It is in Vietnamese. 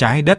trái đất.